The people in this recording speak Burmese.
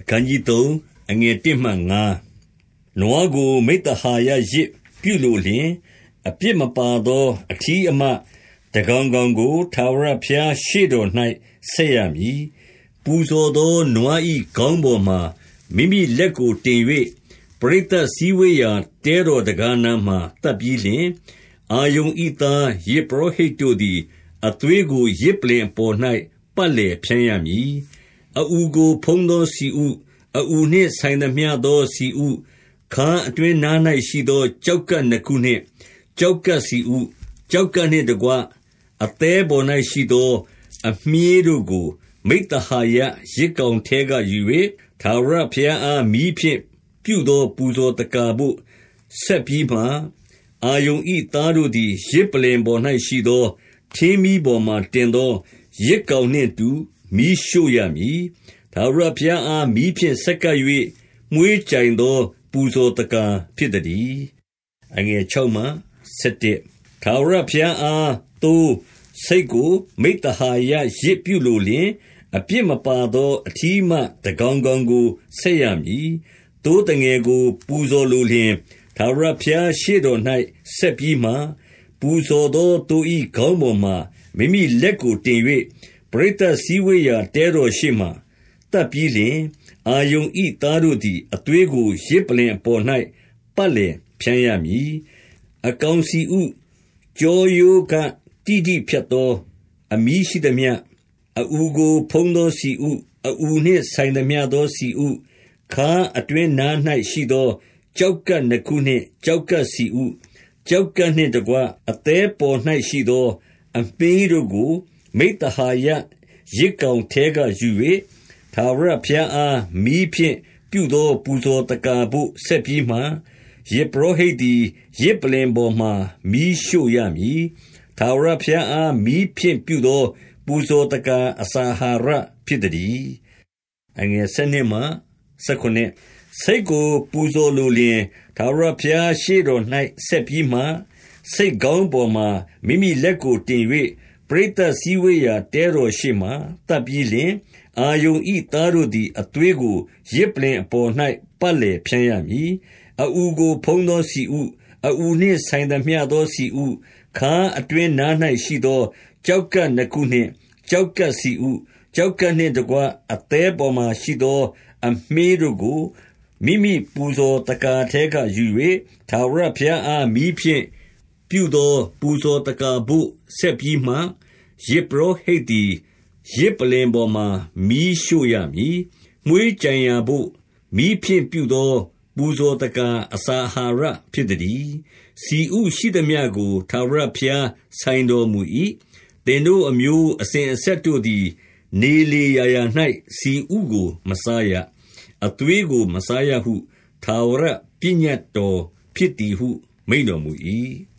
အခန်းကြီး3အငယ်1မှ5နွားကိုမိတ္တဟာယရစ်ပြုလို့လျင် အပြစ်မပါသော အထီးအမတကောင်ကောင်ကိုသာဝရဖျားရှေ့တော်၌ဆက်ရမည်ပူဇော်သောနွားဤခေါင်းပေါ်မှမိမိလက်ကိုတင်၍ပရိသတ်စည်းဝေးရာတဲတော်တကားနားမှတပ်ပြီးလျင်အာယုန်ဤသားယေပရောဟိတ်တို့သည်အသွေးကိုရစ်ပလင်ပေါ်၌ပတ်လေဖြန်းရမည် အူကိုဖုံးသောဆီဥအူနှင့်ဆိုင်သမျှသောဆီဥခါအတွင်းနား၌ရှိသောကြောက်ကပ်နှစ်ခုနှင့်ကြောက်ကပ်ဆီဥကြောက်ကပ်နှင့်တကွအသေးပေါ်၌ရှိသော အမြှေးတို့ကို မိတ္တဟာယရစ်ကောင်ထဲကယူ၍သာရဖျားအားမိဖြင့်ပြုသောပူဇော်တကာဘို့ဆက်ပြီးမှအာယုန်ဤသားတို့သည်ရစ်ပလင်ပေါ်၌ရှိသောထင်းမီးပေါ်မှတင်သောရစ်ကောင်နှင့်တူ မီးရှို့ရမည်။ထာဝရဘုရားအားမီးဖြင့်ဆက်ကပ်၍မွှေးကြိုင်သော ပူဇော်သက္ကာဖြစ်သတည်း။ထာဝရဘုရားအားသိုး၊ဆိတ်ကိုမိဿဟာယယဇ်ပြုလိုလျှင်၊အပြစ်မပါသောအထီးမတကောင်ကောင်ကိုဆက်ရမည်။သိုးသငယ်ကို ပူဇော်လိုလျှင်၊ထာဝရဘုရားရှေ့တော်၌ဆက်ပြီးမှ၊ပူဇော်သောသိုး၏ခေါင်းပေါ်မှာမိမိလက်ကိုတင်၍ ပရိသတ်စည်းဝေးရာ တဲတော်ရှေ့မှာ သတ်ပြီးလျှင်၊အာရုန်၏သားတို့သည် အသွေးကို ယဇ်ပလ္လင်အပေါ်၌ပတ်လည်ဖြန်းရမည်။အကောင်ဆီဥ၊ကျောရိုးကတိတိဖြတ်သော အမြီးရှိသမျှ၊အအူကို ဖုံးသောဆီဥ၊အအူနှင့်ဆိုင်သမျှသော ဆီဥ၊ခါးအတွင်းနား၌ရှိသော ကျောက်ကပ်နှစ်ခုနှင့် ကျောက်ကပ်ဆီဥ၊ကျောက်ကပ်နှင့်တကွ အသည်းပေါ်၌ရှိသော အမြှေးတို့ကို မိဿဟာယယဇ်ကောင်ထဲကယူ၍ထာဝရဘုရားအားမီးဖြင့်ပြုသော ပူဇော်သက္ကာဘို့ဆက်ပြီးမှ၊ယဇ်ပုရောဟိတ်သည်ယဇ်ပလ္လင်ပေါ်မှာမီးရှို့ရမည်။ထာဝရဘုရားအားမီးဖြင့်ပြုသော ပူဇော်သက္ကာအစာအာဟာရဖြစ်သတည်း။12ဆိတ်ကိုပူဇော်လိုလျှင်၊ထာဝရဘုရားရှေ့တော်၌ဆက်ပြီးမှ၊ဆိတ်ခေါင်းပေါ်မှာမိမိလက်ကိုတင်၍ ပရိသတ်စည်းဝေးရာ တဲတော်ရှေ့မှာ သတ်ပြီးလျှင်၊အာရုန်၏သားတို့သည် အသွေးကို ယဇ်ပလ္လင်အပေါ်၌ပတ်လည်ဖြန်းရမည်။အအူကို ဖုံးသောဆီဥ၊အအူနှင့်ဆိုင်သမျှသော ဆီဥ၊ခါးအတွင်းနား၌ရှိသော ကျောက်ကပ်နှစ်ခုနှင့် ကျောက်ကပ်ဆီဥ၊ကျောက်ကပ်နှင့်တကွ အသည်းပေါ်မှာရှိသော အမြှေးတို့ကို မိမိပူဇော်သက္ကာထဲကယူ၍ထာဝရဘုရားအား မီးဖြင့် ပြုသောပူဇော်သက္ကာဘို့ဆက်ပြီးမှ၊ယဇ်ပုရောဟိတ်သည်ယဇ်ပလ္လင်ပေါ်မှာမီးရှို့ရမည်။မွှေးကြိုင်ရာဘို့မီးဖြင့်ပြုသောပူဇော်သက္ကာအစာအာဟာရဖြစ်သတည်း။ဆီဥရှိသမျှကိုထာဝရဘုရားဆိုင်တော်မူ၏။သင်တို့အမျိုးအစဉ်အဆက်တို့သည် နေလေရာရာ၌ဆီဥကို မစားရ။အသွေးကို မစားရဟုထာဝရပညတ်တော်ဖြစ်သည်ဟု မိန့်တော်မူ၏။